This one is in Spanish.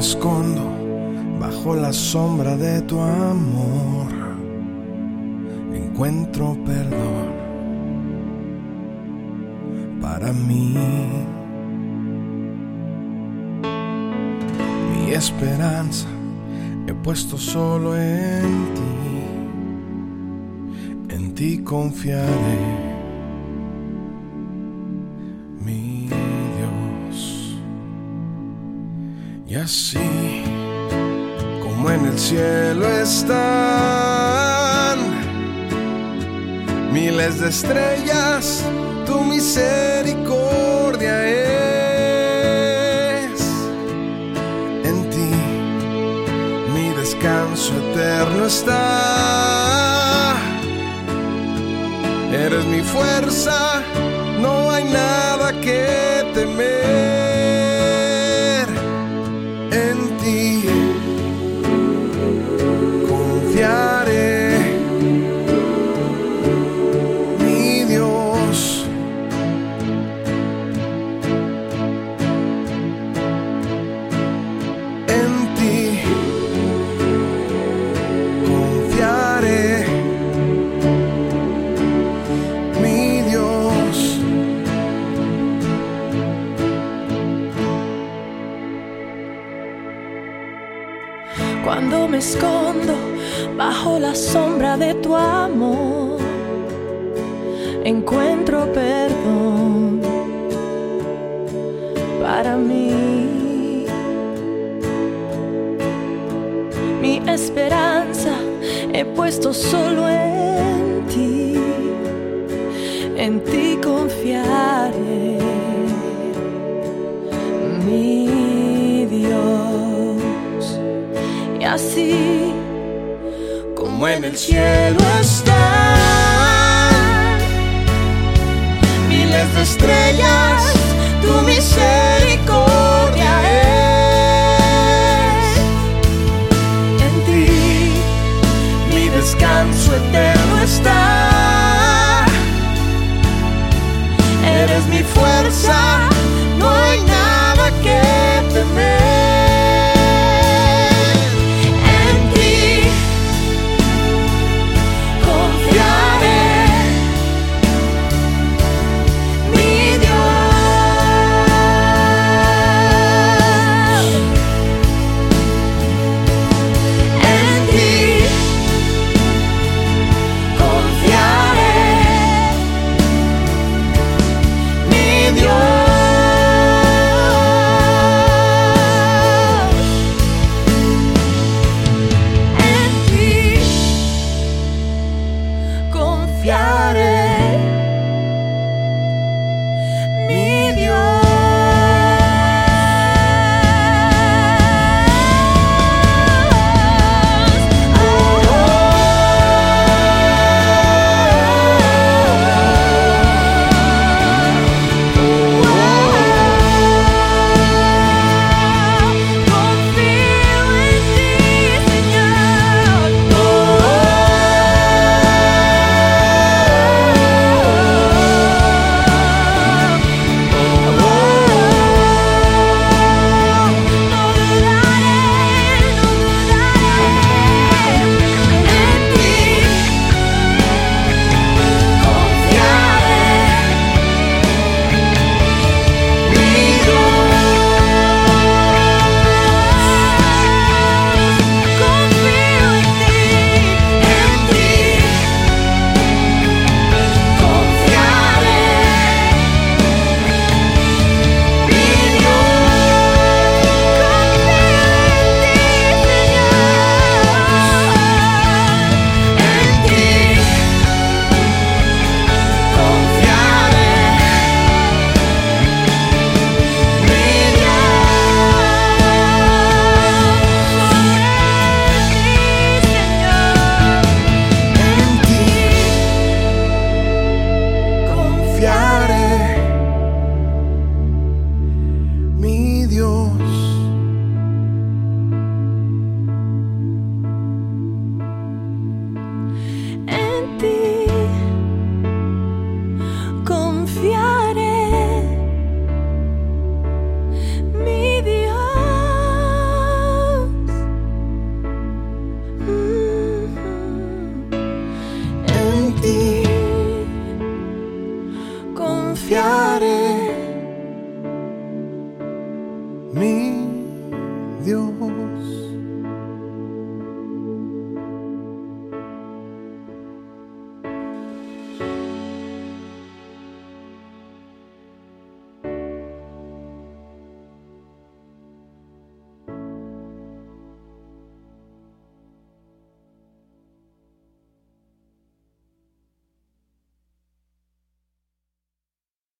escondo bajo la sombra de tu amor, encuentro perdón para mí. Mi esperanza he puesto solo en ti, en ti confiaré. Y así como en el cielo están miles de estrellas, tu misericordia es. En ti mi descanso eterno está. Eres mi fuerza, no hay nada que temer. Ti escondo bajo la sombra de tu amor, encuentro perdón para mí. Mi esperanza he puesto solo en ti, en ti confiaré, así como en el cielo están. Miles de estrellas, tu misericordia confiar.